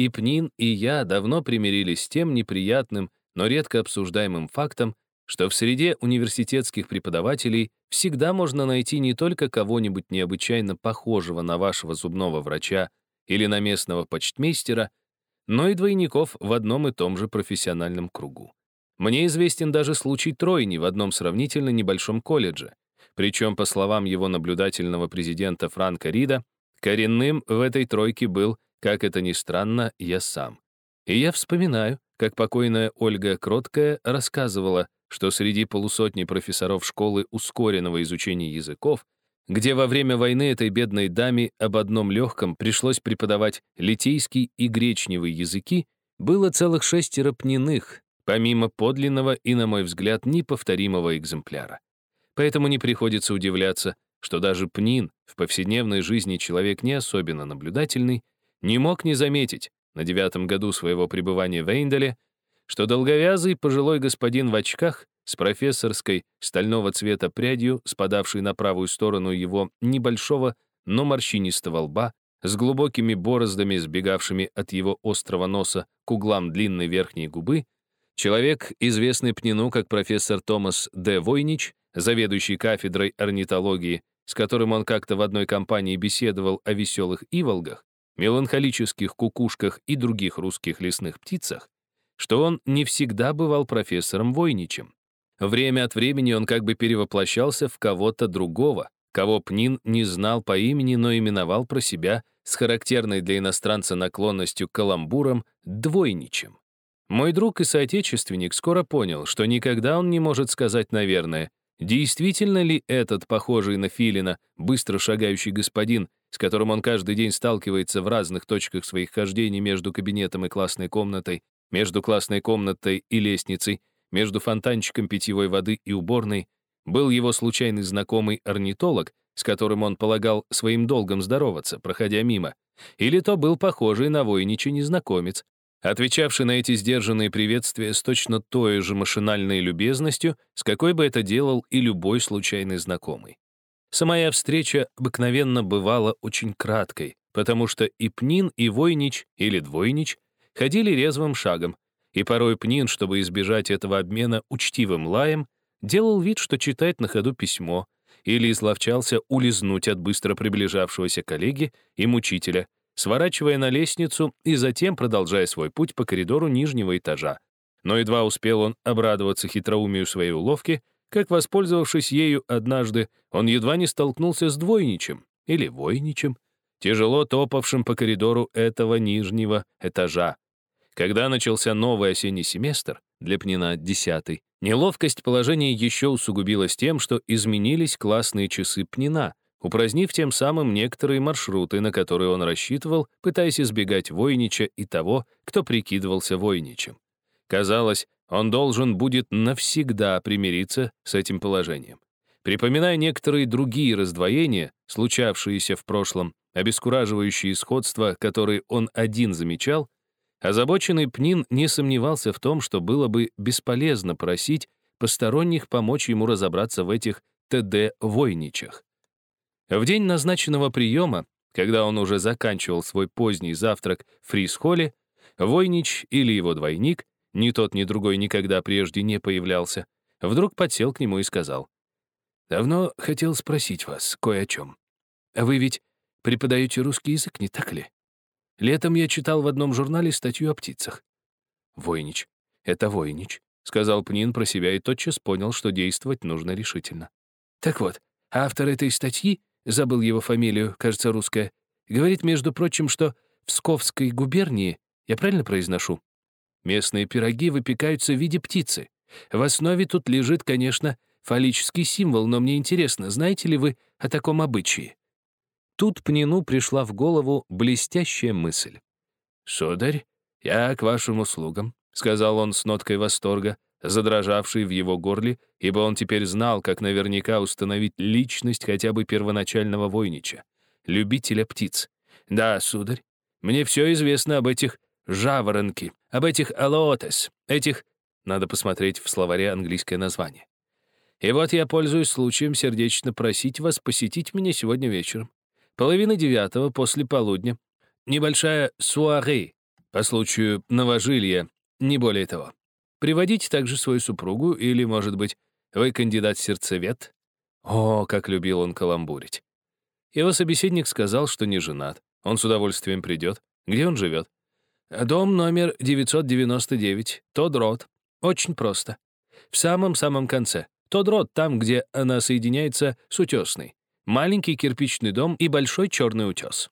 и Пнин, и я давно примирились с тем неприятным, но редко обсуждаемым фактом, что в среде университетских преподавателей всегда можно найти не только кого-нибудь необычайно похожего на вашего зубного врача или на местного почтмейстера, но и двойников в одном и том же профессиональном кругу. Мне известен даже случай тройни в одном сравнительно небольшом колледже. Причем, по словам его наблюдательного президента Франка Рида, коренным в этой тройке был, как это ни странно, я сам. И я вспоминаю, как покойная Ольга Кроткая рассказывала, что среди полусотни профессоров школы ускоренного изучения языков, где во время войны этой бедной даме об одном легком пришлось преподавать литейский и гречневый языки, было целых шестеро пниных, помимо подлинного и, на мой взгляд, неповторимого экземпляра. Поэтому не приходится удивляться, что даже пнин, в повседневной жизни человек не особенно наблюдательный, не мог не заметить на девятом году своего пребывания в Эйнделе, что долговязый пожилой господин в очках с профессорской стального цвета прядью, спадавшей на правую сторону его небольшого, но морщинистого лба, с глубокими бороздами, сбегавшими от его острого носа к углам длинной верхней губы, человек, известный Пнину как профессор Томас Д. Войнич, заведующий кафедрой орнитологии, с которым он как-то в одной компании беседовал о веселых иволгах, меланхолических кукушках и других русских лесных птицах, что он не всегда бывал профессором Войничем. Время от времени он как бы перевоплощался в кого-то другого, кого Пнин не знал по имени, но именовал про себя с характерной для иностранца наклонностью к каламбурам двойничем. Мой друг и соотечественник скоро понял, что никогда он не может сказать, наверное, действительно ли этот, похожий на филина, быстро шагающий господин, с которым он каждый день сталкивается в разных точках своих хождений между кабинетом и классной комнатой, между классной комнатой и лестницей, между фонтанчиком питьевой воды и уборной, был его случайный знакомый орнитолог, с которым он полагал своим долгом здороваться, проходя мимо, или то был похожий на войничий незнакомец, отвечавший на эти сдержанные приветствия с точно той же машинальной любезностью, с какой бы это делал и любой случайный знакомый. Самая встреча обыкновенно бывала очень краткой, потому что и Пнин, и Войнич, или Двойнич — ходили резвым шагом, и порой Пнин, чтобы избежать этого обмена учтивым лаем, делал вид, что читает на ходу письмо, или изловчался улизнуть от быстро приближавшегося коллеги и мучителя, сворачивая на лестницу и затем продолжая свой путь по коридору нижнего этажа. Но едва успел он обрадоваться хитроумию своей уловки, как, воспользовавшись ею однажды, он едва не столкнулся с двойничем или войничем, тяжело топавшим по коридору этого нижнего этажа. Когда начался новый осенний семестр, для Пнина десятый, неловкость положения еще усугубилась тем, что изменились классные часы Пнина, упразднив тем самым некоторые маршруты, на которые он рассчитывал, пытаясь избегать Войнича и того, кто прикидывался Войничем. Казалось, он должен будет навсегда примириться с этим положением. Припоминая некоторые другие раздвоения, случавшиеся в прошлом, обескураживающие сходства, которые он один замечал, озабоченный Пнин не сомневался в том, что было бы бесполезно просить посторонних помочь ему разобраться в этих ТД-войничах. В день назначенного приема, когда он уже заканчивал свой поздний завтрак в фриз-холле, Войнич или его двойник, ни тот, ни другой никогда прежде не появлялся, вдруг подсел к нему и сказал, «Давно хотел спросить вас кое о чем. Вы ведь Преподаете русский язык, не так ли? Летом я читал в одном журнале статью о птицах. Войнич. Это Войнич, сказал Пнин про себя и тотчас понял, что действовать нужно решительно. Так вот, автор этой статьи, забыл его фамилию, кажется, русская, говорит, между прочим, что в Сковской губернии, я правильно произношу, местные пироги выпекаются в виде птицы. В основе тут лежит, конечно, фаллический символ, но мне интересно, знаете ли вы о таком обычае? Тут Пнину пришла в голову блестящая мысль. «Сударь, я к вашим услугам», — сказал он с ноткой восторга, задрожавшей в его горле, ибо он теперь знал, как наверняка установить личность хотя бы первоначального войнича, любителя птиц. «Да, сударь, мне все известно об этих жаворонки, об этих алоотес, этих...» Надо посмотреть в словаре английское название. И вот я пользуюсь случаем сердечно просить вас посетить меня сегодня вечером. Половина девятого после полудня. Небольшая суаре. По случаю новожилья, не более того. Приводите также свою супругу, или, может быть, вы кандидат-сердцевед? О, как любил он каламбурить. Его собеседник сказал, что не женат. Он с удовольствием придет. Где он живет? Дом номер 999, Тод Рот. Очень просто. В самом-самом конце. Тод Рот, там, где она соединяется с утесной. Маленький кирпичный дом и большой черный утес.